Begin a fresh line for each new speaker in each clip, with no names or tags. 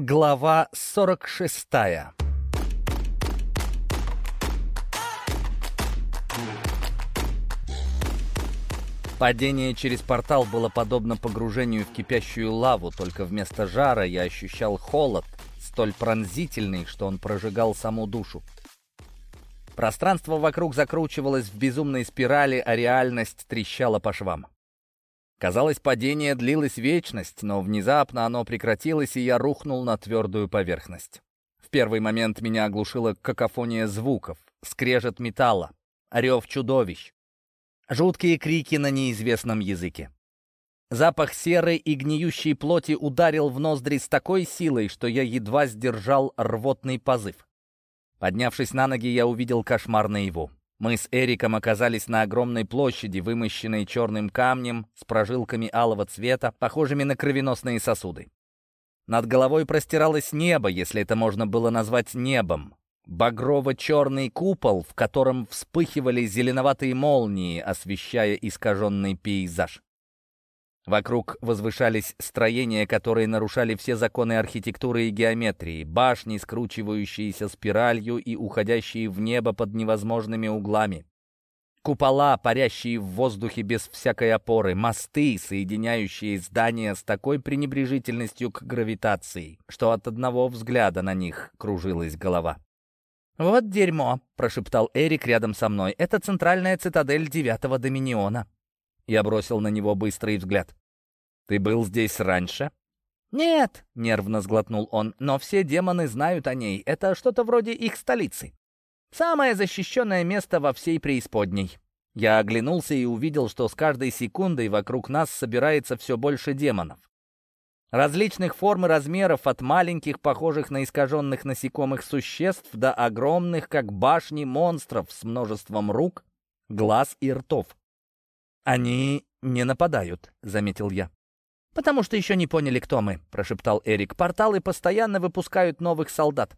Глава 46 Падение через портал было подобно погружению в кипящую лаву, только вместо жара я ощущал холод, столь пронзительный, что он прожигал саму душу. Пространство вокруг закручивалось в безумной спирали, а реальность трещала по швам. Казалось, падение длилось вечность, но внезапно оно прекратилось, и я рухнул на твердую поверхность. В первый момент меня оглушила какофония звуков, скрежет металла, рев чудовищ, жуткие крики на неизвестном языке. Запах серой и гниющей плоти ударил в ноздри с такой силой, что я едва сдержал рвотный позыв. Поднявшись на ноги, я увидел кошмар наяву. Мы с Эриком оказались на огромной площади, вымощенной черным камнем, с прожилками алого цвета, похожими на кровеносные сосуды. Над головой простиралось небо, если это можно было назвать небом. Багрово-черный купол, в котором вспыхивали зеленоватые молнии, освещая искаженный пейзаж. Вокруг возвышались строения, которые нарушали все законы архитектуры и геометрии, башни, скручивающиеся спиралью и уходящие в небо под невозможными углами. Купола, парящие в воздухе без всякой опоры, мосты, соединяющие здания с такой пренебрежительностью к гравитации, что от одного взгляда на них кружилась голова. «Вот дерьмо», — прошептал Эрик рядом со мной. «Это центральная цитадель девятого Доминиона». Я бросил на него быстрый взгляд. «Ты был здесь раньше?»
«Нет», — нервно сглотнул он, — «но все демоны знают о ней. Это что-то вроде их столицы. Самое защищенное место во всей преисподней». Я оглянулся и увидел, что с каждой секундой вокруг нас собирается все больше демонов. Различных форм и размеров, от маленьких, похожих на искаженных насекомых существ, до огромных, как башни, монстров с множеством рук, глаз и ртов.
«Они не нападают», — заметил я.
«Потому что еще не поняли, кто мы», — прошептал Эрик. «Порталы постоянно выпускают новых солдат.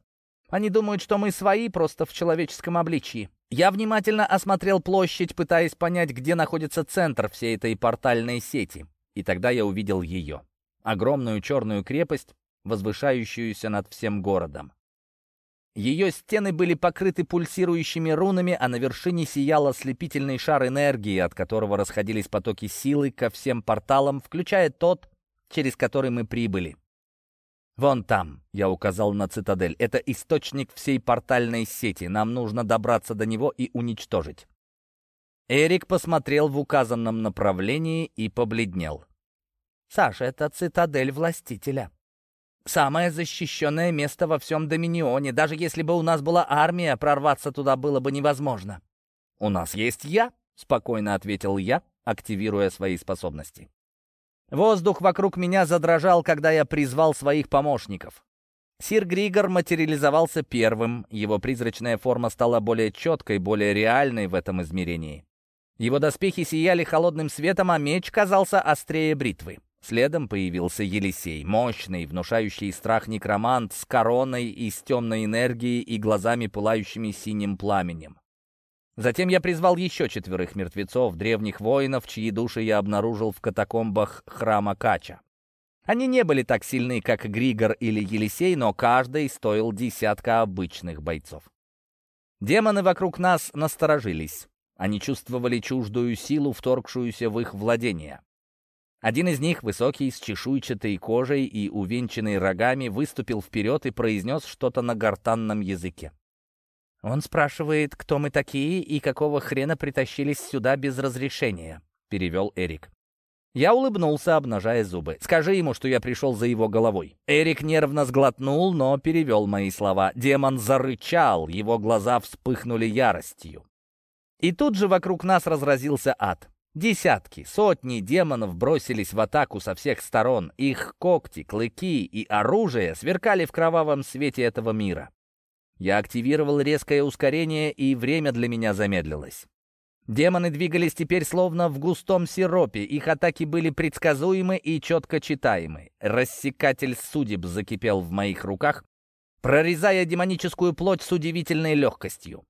Они думают, что мы свои, просто в человеческом обличии. Я внимательно осмотрел площадь, пытаясь понять, где находится центр всей этой портальной сети. И тогда я увидел ее. Огромную черную крепость, возвышающуюся над всем городом. Ее стены были покрыты пульсирующими рунами, а на вершине сиял ослепительный шар энергии, от которого расходились потоки силы ко всем порталам, включая тот, через который мы прибыли. «Вон там», — я указал на цитадель, — «это источник всей портальной сети. Нам нужно добраться до него и уничтожить». Эрик посмотрел в указанном направлении и побледнел. «Саша, это цитадель властителя», Самое защищенное место во всем Доминионе. Даже если бы у нас была армия, прорваться туда было бы невозможно. «У нас есть я», — спокойно ответил я, активируя свои способности. Воздух вокруг меня задрожал, когда я призвал своих помощников. Сир Григор материализовался первым, его призрачная форма стала более четкой, более реальной в этом измерении. Его доспехи сияли холодным светом, а меч казался острее бритвы. Следом появился Елисей, мощный, внушающий страх некромант с короной из темной энергии и глазами, пылающими синим пламенем. Затем я призвал еще четверых мертвецов, древних воинов, чьи души я обнаружил в катакомбах храма Кача. Они не были так сильны, как Григор или Елисей, но каждый стоил десятка обычных бойцов. Демоны вокруг нас насторожились. Они чувствовали чуждую силу, вторгшуюся в их владение. Один из них, высокий, с чешуйчатой кожей и увенчанный рогами, выступил вперед и произнес что-то на гортанном языке. «Он спрашивает, кто мы такие и какого хрена притащились сюда без разрешения», — перевел Эрик. Я улыбнулся, обнажая зубы. «Скажи ему, что я пришел за его головой». Эрик нервно сглотнул, но перевел мои слова. Демон зарычал, его глаза вспыхнули яростью. И тут же вокруг нас разразился ад. Десятки, сотни демонов бросились в атаку со всех сторон. Их когти, клыки и оружие сверкали в кровавом свете этого мира. Я активировал резкое ускорение, и время для меня замедлилось. Демоны двигались теперь словно в густом сиропе, их атаки были предсказуемы и четко читаемы. Рассекатель судеб закипел в моих руках, прорезая демоническую плоть с удивительной легкостью.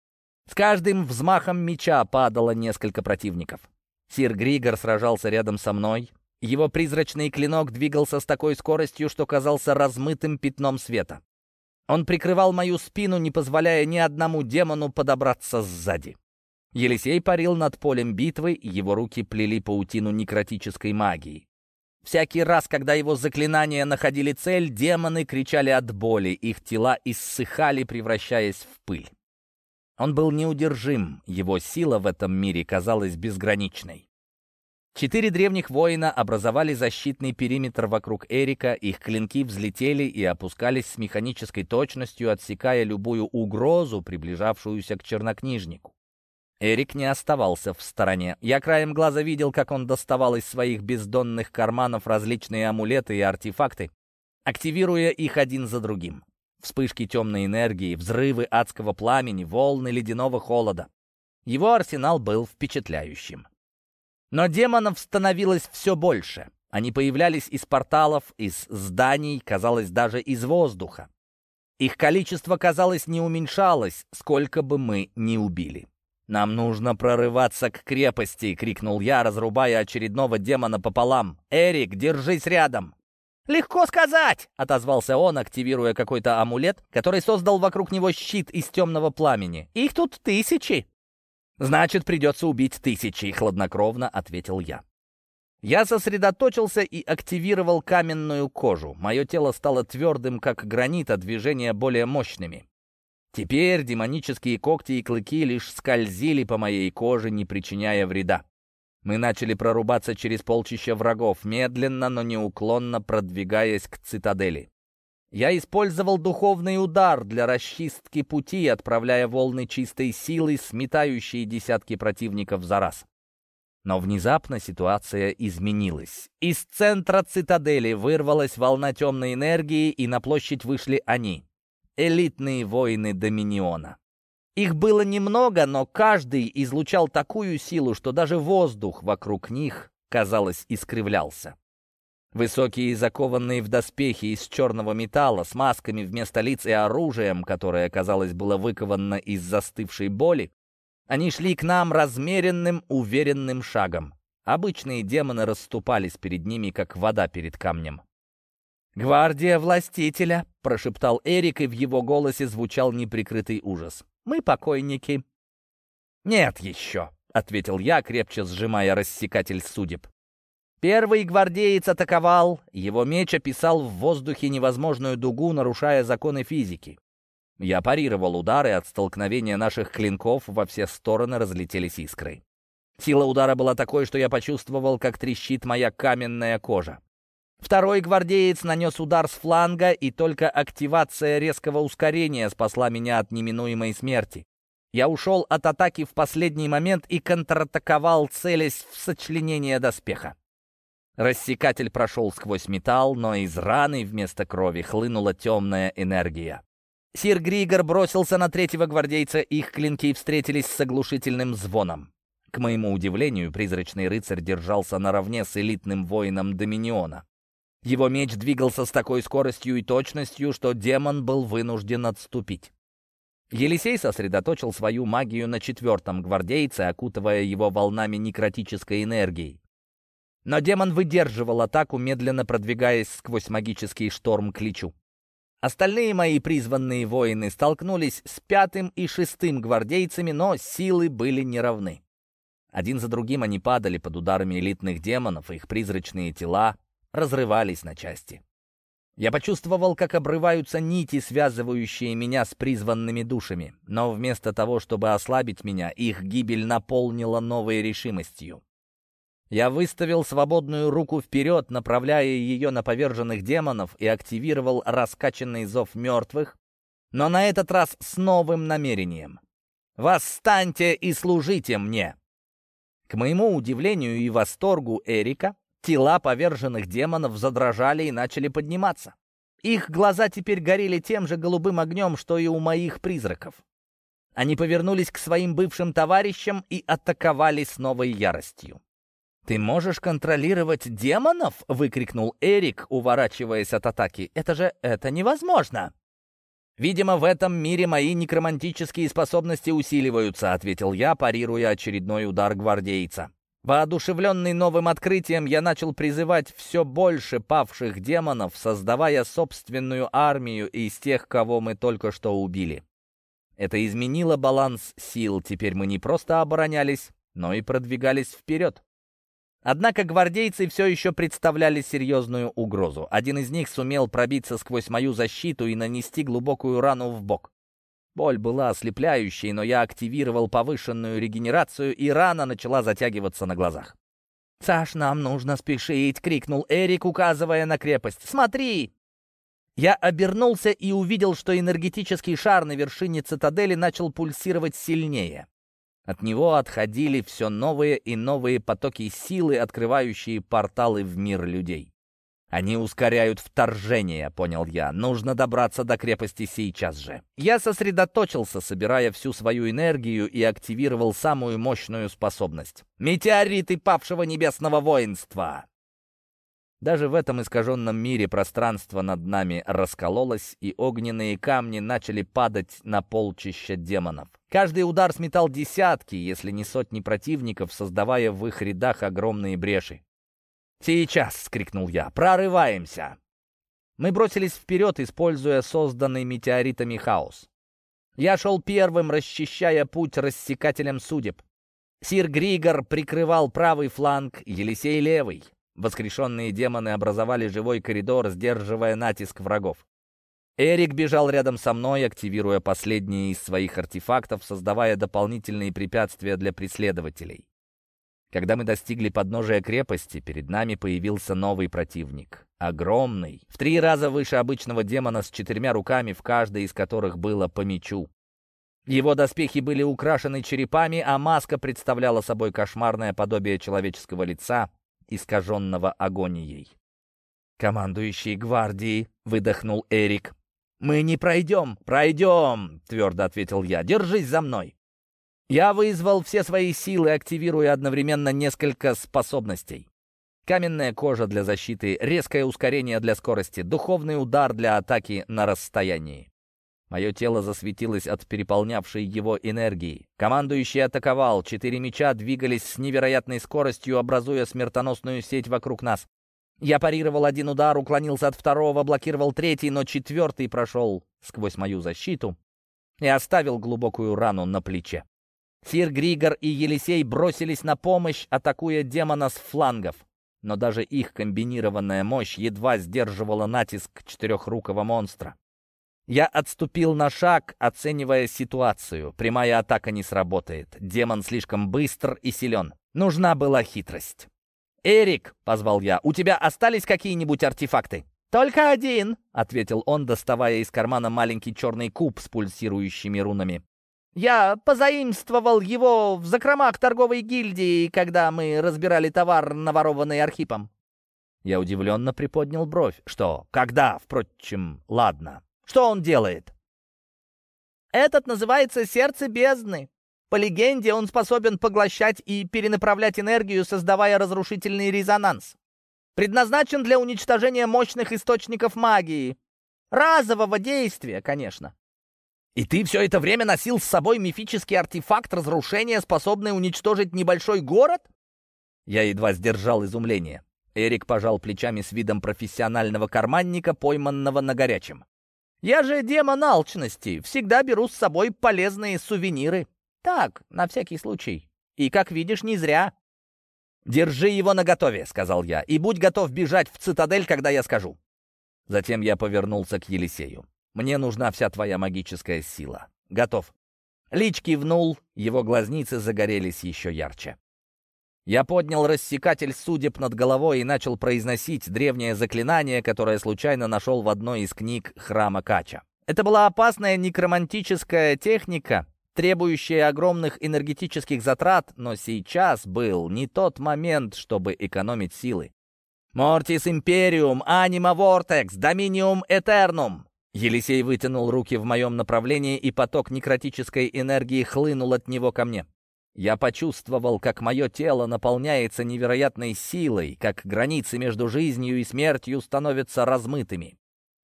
С каждым взмахом меча падало несколько противников. Сир Григор сражался рядом со мной. Его призрачный клинок двигался с такой скоростью, что казался размытым пятном света. Он прикрывал мою спину, не позволяя ни одному демону подобраться сзади. Елисей парил над полем битвы, его руки плели паутину некротической магии. Всякий раз, когда его заклинания находили цель, демоны кричали от боли, их тела иссыхали, превращаясь в пыль. Он был неудержим, его сила в этом мире казалась безграничной. Четыре древних воина образовали защитный периметр вокруг Эрика, их клинки взлетели и опускались с механической точностью, отсекая любую угрозу, приближавшуюся к чернокнижнику. Эрик не оставался в стороне. Я краем глаза видел, как он доставал из своих бездонных карманов различные амулеты и артефакты, активируя их один за другим. Вспышки темной энергии, взрывы адского пламени, волны ледяного холода. Его арсенал был впечатляющим. Но демонов становилось все больше. Они появлялись из порталов, из зданий, казалось, даже из воздуха. Их количество, казалось, не уменьшалось, сколько бы мы ни убили. «Нам нужно прорываться к крепости!» — крикнул я, разрубая очередного демона пополам. «Эрик, держись рядом!» «Легко сказать!» — отозвался он, активируя какой-то амулет, который создал вокруг него щит из темного пламени. «Их тут тысячи!» «Значит, придется убить тысячи», — хладнокровно ответил я. Я сосредоточился и активировал каменную кожу. Мое тело стало твердым, как гранит, а движения более мощными. Теперь демонические когти и клыки лишь скользили по моей коже, не причиняя вреда. Мы начали прорубаться через полчища врагов, медленно, но неуклонно продвигаясь к цитадели. Я использовал духовный удар для расчистки пути, отправляя волны чистой силы, сметающие десятки противников за раз. Но внезапно ситуация изменилась. Из центра цитадели вырвалась волна темной энергии, и на площадь вышли они элитные воины Доминиона. Их было немного, но каждый излучал такую силу, что даже воздух вокруг них, казалось, искривлялся. Высокие, закованные в доспехи из черного металла, с масками вместо лиц и оружием, которое, казалось, было выковано из застывшей боли, они шли к нам размеренным, уверенным шагом. Обычные демоны расступались перед ними, как вода перед камнем. «Гвардия властителя», — прошептал Эрик, и в его голосе звучал неприкрытый ужас. «Мы покойники». «Нет еще», — ответил я, крепче сжимая рассекатель судеб. Первый гвардеец атаковал, его меч описал в воздухе невозможную дугу, нарушая законы физики. Я парировал удары, от столкновения наших клинков во все стороны разлетелись искры. Сила удара была такой, что я почувствовал, как трещит моя каменная кожа. Второй гвардеец нанес удар с фланга, и только активация резкого ускорения спасла меня от неминуемой смерти. Я ушел от атаки в последний момент и контратаковал, целясь в сочленение доспеха. Рассекатель прошел сквозь металл, но из раны вместо крови хлынула темная энергия. Сир Григор бросился на третьего гвардейца, их клинки встретились с оглушительным звоном. К моему удивлению, призрачный рыцарь держался наравне с элитным воином Доминиона. Его меч двигался с такой скоростью и точностью, что демон был вынужден отступить. Елисей сосредоточил свою магию на четвертом гвардейце, окутывая его волнами некротической энергии. Но демон выдерживал атаку, медленно продвигаясь сквозь магический шторм к личу. Остальные мои призванные воины столкнулись с пятым и шестым гвардейцами, но силы были неравны. Один за другим они падали под ударами элитных демонов, их призрачные тела разрывались на части. Я почувствовал, как обрываются нити, связывающие меня с призванными душами, но вместо того, чтобы ослабить меня, их гибель наполнила новой решимостью. Я выставил свободную руку вперед, направляя ее на поверженных демонов и активировал раскачанный зов мертвых, но на этот раз с новым намерением. «Восстаньте и служите мне!» К моему удивлению и восторгу Эрика, Тела поверженных демонов задрожали и начали подниматься. Их глаза теперь горели тем же голубым огнем, что и у моих призраков. Они повернулись к своим бывшим товарищам и атаковали с новой яростью. «Ты можешь контролировать демонов?» — выкрикнул Эрик, уворачиваясь от атаки. «Это же... это невозможно!» «Видимо, в этом мире мои некромантические способности усиливаются», — ответил я, парируя очередной удар гвардейца. Воодушевленный новым открытием, я начал призывать все больше павших демонов, создавая собственную армию из тех, кого мы только что убили. Это изменило баланс сил, теперь мы не просто оборонялись, но и продвигались вперед. Однако гвардейцы все еще представляли серьезную угрозу. Один из них сумел пробиться сквозь мою защиту и нанести глубокую рану в бок. Боль была ослепляющей, но я активировал повышенную регенерацию, и рана начала затягиваться на глазах. «Саш, нам нужно спешить!» — крикнул Эрик, указывая на крепость. «Смотри!» Я обернулся и увидел, что энергетический шар на вершине цитадели начал пульсировать сильнее. От него отходили все новые и новые потоки силы, открывающие порталы в мир людей. «Они ускоряют вторжение», — понял я. «Нужно добраться до крепости сейчас же». Я сосредоточился, собирая всю свою энергию и активировал самую мощную способность. «Метеориты павшего небесного воинства!» Даже в этом искаженном мире пространство над нами раскололось, и огненные камни начали падать на полчища демонов. Каждый удар сметал десятки, если не сотни противников, создавая в их рядах огромные бреши. «Сейчас!» — скрикнул я. «Прорываемся!» Мы бросились вперед, используя созданный метеоритами хаос. Я шел первым, расчищая путь рассекателем судеб. Сир Григор прикрывал правый фланг, Елисей — левый. Воскрешенные демоны образовали живой коридор, сдерживая натиск врагов. Эрик бежал рядом со мной, активируя последние из своих артефактов, создавая дополнительные препятствия для преследователей. Когда мы достигли подножия крепости, перед нами появился новый противник. Огромный, в три раза выше обычного демона с четырьмя руками, в каждой из которых было по мечу. Его доспехи были украшены черепами, а маска представляла собой кошмарное подобие человеческого лица, искаженного агонией. «Командующий гвардии», — выдохнул Эрик. «Мы не пройдем!» «Пройдем!» — твердо ответил я. «Держись за мной!» Я вызвал все свои силы, активируя одновременно несколько способностей. Каменная кожа для защиты, резкое ускорение для скорости, духовный удар для атаки на расстоянии. Мое тело засветилось от переполнявшей его энергии. Командующий атаковал, четыре меча двигались с невероятной скоростью, образуя смертоносную сеть вокруг нас. Я парировал один удар, уклонился от второго, блокировал третий, но четвертый прошел сквозь мою защиту и оставил глубокую рану на плече. Сир Григор и Елисей бросились на помощь, атакуя демона с флангов. Но даже их комбинированная мощь едва сдерживала натиск четырехрукого монстра. Я отступил на шаг, оценивая ситуацию. Прямая атака не сработает. Демон слишком быстр и силен. Нужна была хитрость. «Эрик!» — позвал я. «У тебя остались какие-нибудь артефакты?» «Только один!» — ответил он, доставая из кармана маленький черный куб с пульсирующими рунами. Я позаимствовал его в закромах торговой гильдии, когда мы разбирали товар, наворованный Архипом». Я удивленно приподнял бровь. «Что? Когда? Впрочем, ладно. Что он делает?» «Этот называется «Сердце бездны». По легенде, он способен поглощать и перенаправлять энергию, создавая разрушительный резонанс. Предназначен для уничтожения мощных источников магии. Разового действия, конечно. И ты все это время носил с собой мифический артефакт разрушения, способный уничтожить небольшой город? Я едва сдержал изумление. Эрик пожал плечами с видом профессионального карманника, пойманного на горячем. «Я же демон алчности, всегда беру с собой полезные сувениры. Так, на всякий случай. И, как видишь, не зря». «Держи его наготове», — сказал я, — «и будь готов бежать в цитадель, когда я скажу». Затем я повернулся к Елисею. Мне нужна вся твоя магическая сила. Готов». Лич кивнул, его глазницы загорелись еще ярче. Я поднял рассекатель судеб над головой и начал произносить древнее заклинание, которое случайно нашел в одной из книг храма Кача. Это была опасная некромантическая техника, требующая огромных энергетических затрат, но сейчас был не тот момент, чтобы экономить силы. «Мортис Империум, Анима Вортекс, Доминиум Этернум!» Елисей вытянул руки в моем направлении, и поток некротической энергии хлынул от него ко мне. Я почувствовал, как мое тело наполняется невероятной силой, как границы между жизнью и смертью становятся размытыми.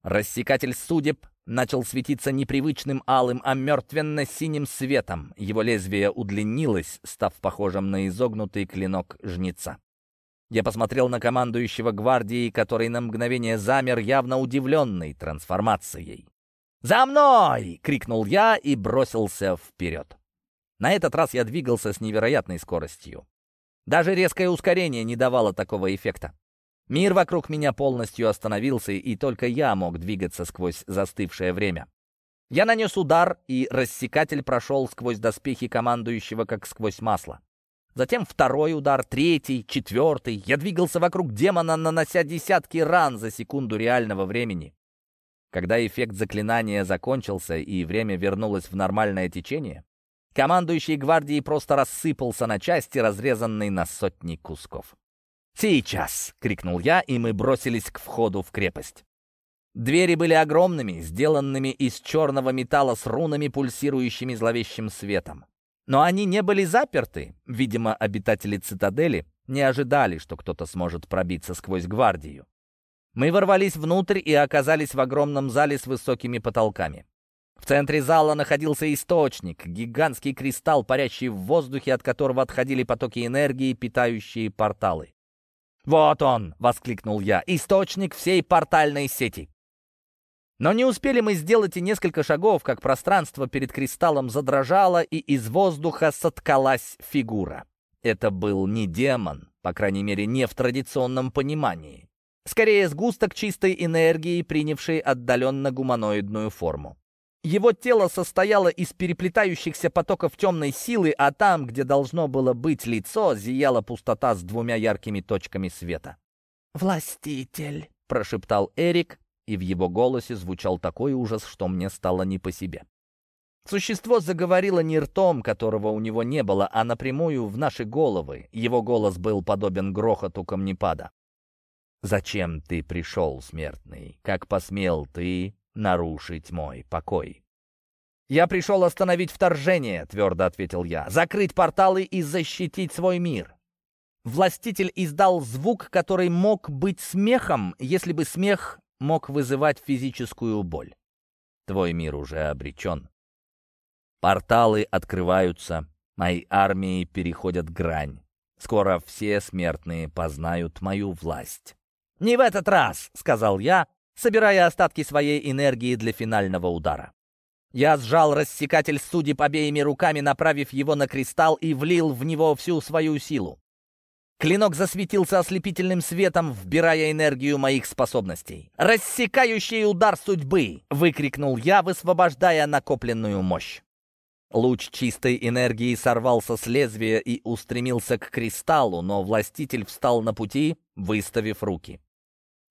Рассекатель судеб начал светиться непривычным алым, а мертвенно-синим светом. Его лезвие удлинилось, став похожим на изогнутый клинок жнеца. Я посмотрел на командующего гвардии, который на мгновение замер, явно удивленный трансформацией. «За мной!» — крикнул я и бросился вперед. На этот раз я двигался с невероятной скоростью. Даже резкое ускорение не давало такого эффекта. Мир вокруг меня полностью остановился, и только я мог двигаться сквозь застывшее время. Я нанес удар, и рассекатель прошел сквозь доспехи командующего, как сквозь масло. Затем второй удар, третий, четвертый. Я двигался вокруг демона, нанося десятки ран за секунду реального времени. Когда эффект заклинания закончился и время вернулось в нормальное течение, командующий гвардией просто рассыпался на части, разрезанные на сотни кусков. «Сейчас!» — крикнул я, и мы бросились к входу в крепость. Двери были огромными, сделанными из черного металла с рунами, пульсирующими зловещим светом. Но они не были заперты. Видимо, обитатели цитадели не ожидали, что кто-то сможет пробиться сквозь гвардию. Мы ворвались внутрь и оказались в огромном зале с высокими потолками. В центре зала находился источник, гигантский кристалл, парящий в воздухе, от которого отходили потоки энергии, питающие порталы. «Вот он!» — воскликнул я. «Источник всей портальной сети!» Но не успели мы сделать и несколько шагов, как пространство перед кристаллом задрожало, и из воздуха соткалась фигура. Это был не демон, по крайней мере, не в традиционном понимании. Скорее, сгусток чистой энергии, принявший отдаленно гуманоидную форму. Его тело состояло из переплетающихся потоков темной силы, а там, где должно было быть лицо, зияла пустота с двумя яркими точками света. «Властитель», — прошептал Эрик, и в его голосе звучал такой ужас, что мне стало не по себе. Существо заговорило не ртом, которого у него не было, а напрямую в наши головы. Его голос был подобен грохоту камнепада. «Зачем ты пришел, смертный? Как посмел ты нарушить мой покой?» «Я пришел остановить вторжение», — твердо ответил я, «закрыть порталы и защитить свой мир». Властитель издал звук, который мог быть смехом, если бы смех мог вызывать физическую боль. Твой мир уже обречен. Порталы открываются, мои армии переходят грань. Скоро все смертные познают мою власть. «Не в этот раз», — сказал я, собирая остатки своей энергии для финального удара. Я сжал рассекатель судеб обеими руками, направив его на кристалл и влил в него всю свою силу. Клинок засветился ослепительным светом, вбирая энергию моих способностей. «Рассекающий удар судьбы!» — выкрикнул я, высвобождая накопленную мощь. Луч чистой энергии сорвался с лезвия и устремился к кристаллу, но властитель встал на пути, выставив руки.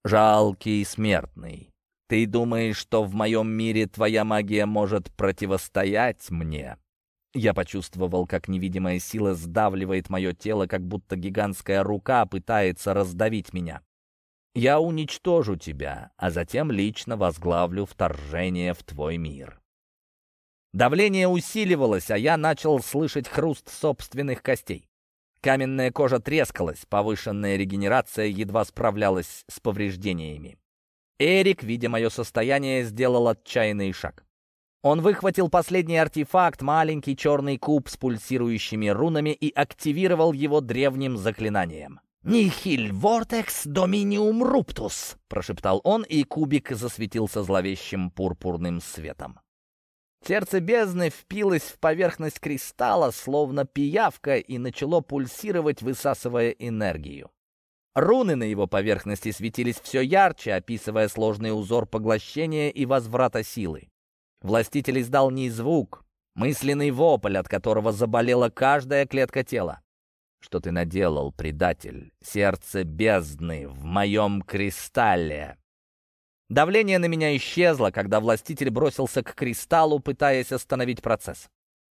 «Жалкий смертный, ты думаешь, что в моем мире твоя магия может противостоять мне?» Я почувствовал, как невидимая сила сдавливает мое тело, как будто гигантская рука пытается раздавить меня. Я уничтожу тебя, а затем лично возглавлю вторжение в твой мир. Давление усиливалось, а я начал слышать хруст собственных костей. Каменная кожа трескалась, повышенная регенерация едва справлялась с повреждениями. Эрик, видя мое состояние, сделал отчаянный шаг. Он выхватил последний артефакт, маленький черный куб с пульсирующими рунами и активировал его древним заклинанием. «Нихиль вортекс доминиум руптус», — прошептал он, и кубик засветился зловещим пурпурным светом. Сердце бездны впилось в поверхность кристалла, словно пиявка, и начало пульсировать, высасывая энергию. Руны на его поверхности светились все ярче, описывая сложный узор поглощения и возврата силы. Властитель издал не звук, мысленный вопль, от которого заболела каждая клетка тела. «Что ты наделал, предатель? Сердце бездны в моем кристалле!» Давление на меня исчезло, когда властитель бросился к кристаллу, пытаясь остановить процесс.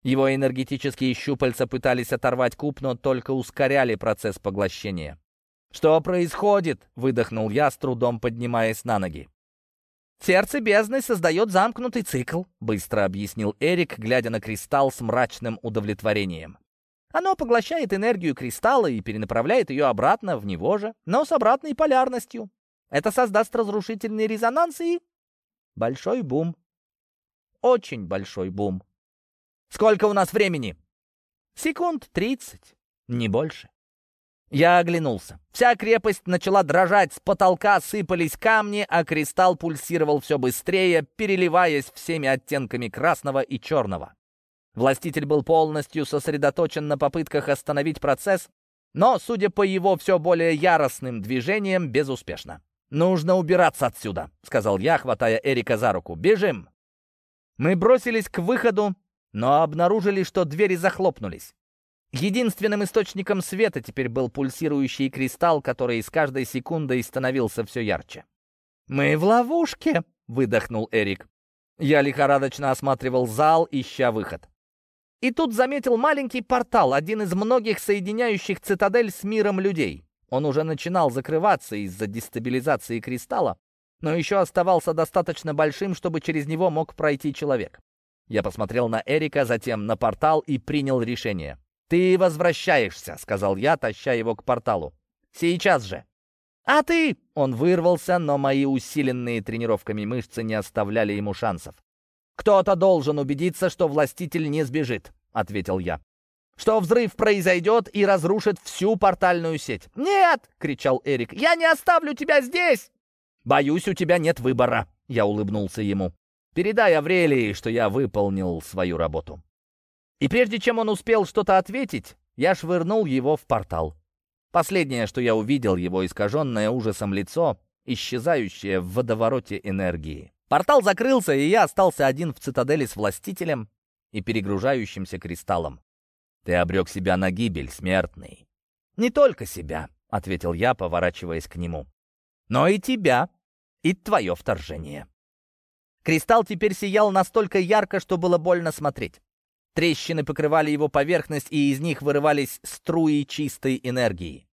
Его энергетические щупальца пытались оторвать куб, но только ускоряли процесс поглощения. «Что происходит?» — выдохнул я, с трудом поднимаясь на ноги. «Сердце бездны создает замкнутый цикл», — быстро объяснил Эрик, глядя на кристалл с мрачным удовлетворением. «Оно поглощает энергию кристалла и перенаправляет ее обратно в него же, но с обратной полярностью. Это создаст разрушительный резонанс и Большой бум. Очень большой бум. Сколько у нас времени? Секунд тридцать, не больше. Я оглянулся. Вся крепость начала дрожать, с потолка сыпались камни, а кристалл пульсировал все быстрее, переливаясь всеми оттенками красного и черного. Властитель был полностью сосредоточен на попытках остановить процесс, но, судя по его все более яростным движениям, безуспешно. «Нужно убираться отсюда», — сказал я, хватая Эрика за руку. «Бежим!» Мы бросились к выходу, но обнаружили, что двери захлопнулись. Единственным источником света теперь был пульсирующий кристалл, который с каждой секундой становился все ярче. «Мы в ловушке!» — выдохнул Эрик. Я лихорадочно осматривал зал, ища выход. И тут заметил маленький портал, один из многих соединяющих цитадель с миром людей. Он уже начинал закрываться из-за дестабилизации кристалла, но еще оставался достаточно большим, чтобы через него мог пройти человек. Я посмотрел на Эрика, затем на портал и принял решение. «Ты возвращаешься», — сказал я, таща его к порталу. «Сейчас же». «А ты?» — он вырвался, но мои усиленные тренировками мышцы не оставляли ему шансов. «Кто-то должен убедиться, что властитель не сбежит», — ответил я. «Что взрыв произойдет и разрушит всю портальную сеть». «Нет!» — кричал Эрик. «Я не оставлю тебя здесь!» «Боюсь, у тебя нет выбора», — я улыбнулся ему. «Передай Аврелии, что я выполнил свою работу». И прежде чем он успел что-то ответить, я швырнул его в портал. Последнее, что я увидел, его искаженное ужасом лицо, исчезающее в водовороте энергии. Портал закрылся, и я остался один в цитадели с властителем и перегружающимся кристаллом. Ты обрек себя на гибель, смертный. Не только себя, — ответил я, поворачиваясь к нему, — но и тебя, и твое вторжение. Кристалл теперь сиял настолько ярко, что было больно смотреть. Трещины покрывали его поверхность, и из них вырывались струи чистой энергии.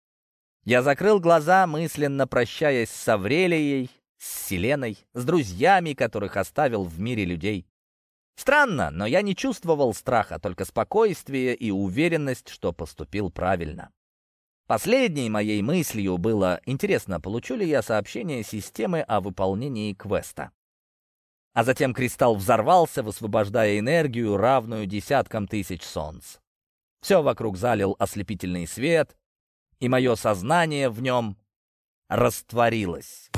Я закрыл глаза, мысленно прощаясь с Аврелией, с Селеной, с друзьями, которых оставил в мире людей. Странно, но я не чувствовал страха, только спокойствие и уверенность, что поступил правильно. Последней моей мыслью было, интересно, получу ли я сообщение системы о выполнении квеста. А затем кристалл взорвался, высвобождая энергию, равную десяткам тысяч солнц. Все вокруг залил ослепительный свет, и мое сознание в нем растворилось.